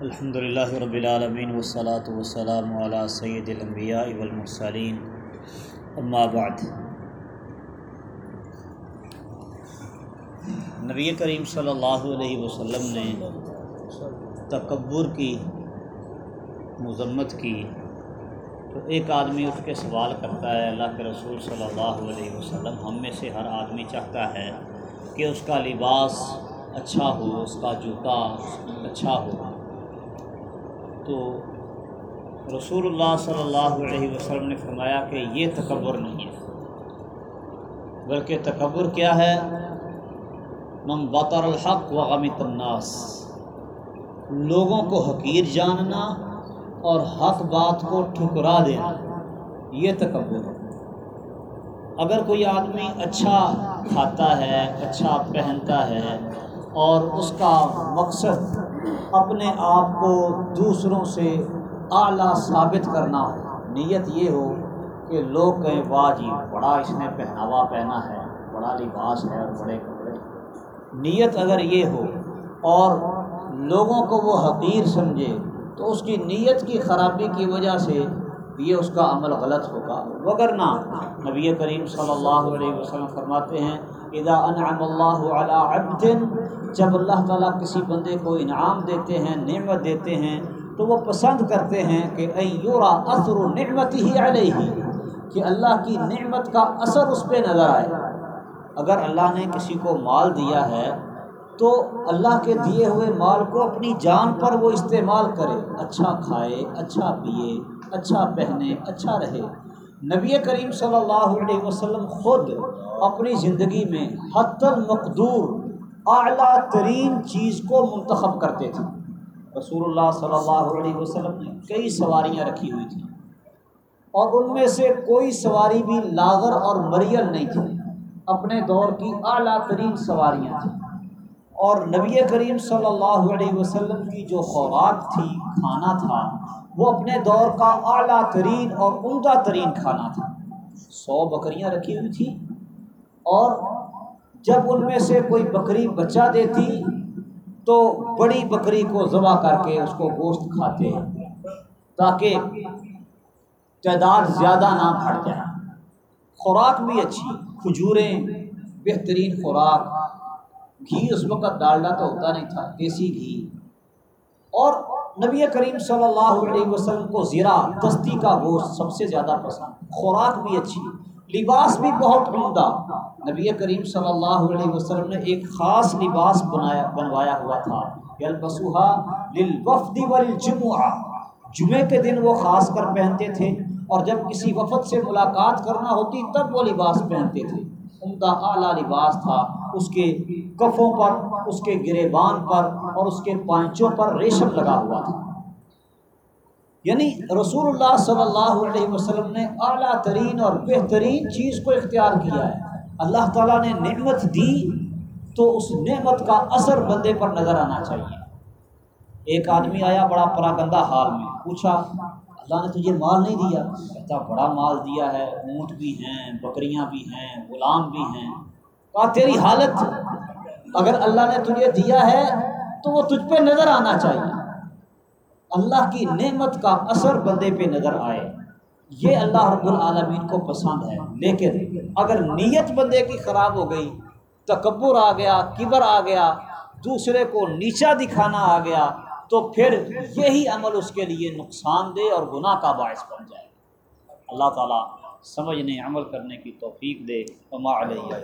الحمد للہ رب العالمین والصلاة والسلام علی سید الانبیاء والمرسلین. اما بعد. نبی کریم صلی اللہ علیہ وسلم نے تکبر کی، مذمت کی، تو ایک آدمی اٹھ کے سوال کرتا ہے، اللہ کے رسول صلی اللہ علیہ وسلم ہم میں سے ہر آدمی چاہتا ہے کہ اس کا لباس اچھا ہو، اس کا جوتا اچھا ہو۔ تو رسول اللہ صلی اللہ علیہ وسلم نے فرمایا کہ یہ تکبر نہیں ہے۔ بلکہ تکبر کیا ہے؟ من بطر الحق و غمت الناس۔ لوگوں کو حقیر جاننا اور حق بات کو ٹھکرا دینا، یہ تکبر ہے۔ اگر کوئی آدمی اچھا کھاتا ہے اچھا پہنتا ہے اور اس کا مقصد اپنے آپ کو دوسروں سے اعلیٰ ثابت کرنا ہو نیت یہ ہو کہ لوگ کہیں، واہ جی بڑا اس نے پہناوا پہنا ہے، بڑا لباس ہے اور بڑے کپڑے۔ نیت اگر یہ ہو اور لوگوں کو وہ حقیر سمجھے، تو اس کی نیت کی خرابی کی وجہ سے یہ اس کا عمل غلط ہوگا۔ وگرنہ نبی کریم صلی اللہ علیہ وسلم فرماتے ہیں، اذا انعم اللہ علی عبد جب اللہ تعالیٰ کسی بندے کو انعام دیتے ہیں، نعمت دیتے ہیں، تو وہ پسند کرتے ہیں کہ اے یورا اثر و نعمت ہی علیہ، کہ اللہ کی نعمت کا اثر اس پہ نظر آئے۔ اگر اللہ نے کسی کو مال دیا ہے، تو اللہ کے دیے ہوئے مال کو اپنی جان پر وہ استعمال کرے۔ اچھا کھائے اچھا پیے اچھا پہنے اچھا رہے۔ نبی کریم صلی اللہ علیہ وسلم خود اپنی زندگی میں حت المقدور اعلیٰ ترین چیز کو منتخب کرتے تھے۔ رسول اللہ صلی اللہ علیہ وسلم نے کئی سواریاں رکھی ہوئی تھیں۔ اور ان میں سے کوئی سواری بھی لاغر اور مریل نہیں تھی۔ اپنے دور کی اعلیٰ ترین سواریاں تھیں۔ اور نبی کریم صلی اللہ علیہ وسلم کی جو خوراک تھی، کھانا تھا، وہ اپنے دور کا اعلیٰ ترین اور عمدہ ترین کھانا تھا۔ سو بکریاں رکھی ہوئی تھیں اور جب ان میں سے کوئی بکری بچہ دیتی تو بڑی بکری کو ذبح کر کے اس کو گوشت کھاتے ہیں تاکہ تعداد زیادہ نہ پھٹ جائے۔ خوراک بھی اچھی، کھجوریں، بہترین خوراک۔ گھی اس وقت ڈالنا تو ہوتا نہیں تھا، دیسی گھی۔ اور نبی کریم صلی اللہ علیہ وسلم کو زیرہ دستی کا گوشت سب سے زیادہ پسند۔ خوراک بھی اچھی لباس بھی بہت عمدہ۔ نبی کریم صلی اللہ علیہ وسلم نے ایک خاص لباس بنایا بنوایا ہوا تھا۔ یلبسوہا للوفد والجمعہ۔ جمعے کے دن وہ خاص کر پہنتے تھے اور جب کسی وفد سے ملاقات کرنا ہوتی تب وہ لباس پہنتے تھے۔ عمدہ اعلیٰ لباس تھا۔ اس کے کفوں پر، اس کے گریبان پر اور اس کے پانچوں پر ریشم لگا ہوا تھا۔ یعنی رسول اللہ صلی اللہ علیہ وسلم نے اعلیٰ ترین اور بہترین چیز کو اختیار کیا ہے۔ اللہ تعالیٰ نے نعمت دی تو اس نعمت کا اثر بندے پر نظر آنا چاہیے۔ ایک آدمی آیا بڑا پراگندہ حال میں، پوچھا، اللہ نے تجھے مال نہیں دیا؟ کہتا، بڑا مال دیا ہے، اونٹ بھی ہیں، بکریاں بھی ہیں، غلام بھی ہیں۔ کہا، تیری حالت، اگر اللہ نے تجھے دیا ہے تو وہ تجھ پہ نظر آنا چاہیے۔ اللہ کی نعمت کا اثر بندے پہ نظر آئے۔ یہ اللہ رب العالمین کو پسند ہے۔ لیکن اگر نیت بندے کی خراب ہو گئی، تکبر آ گیا، کبر آ گیا، دوسرے کو نیچا دکھانا آ گیا، تو پھر یہی عمل اس کے لیے نقصان دہ اور گناہ کا باعث بن جائے۔ اللہ تعالیٰ سمجھنے، عمل کرنے کی توفیق دے۔ علیہ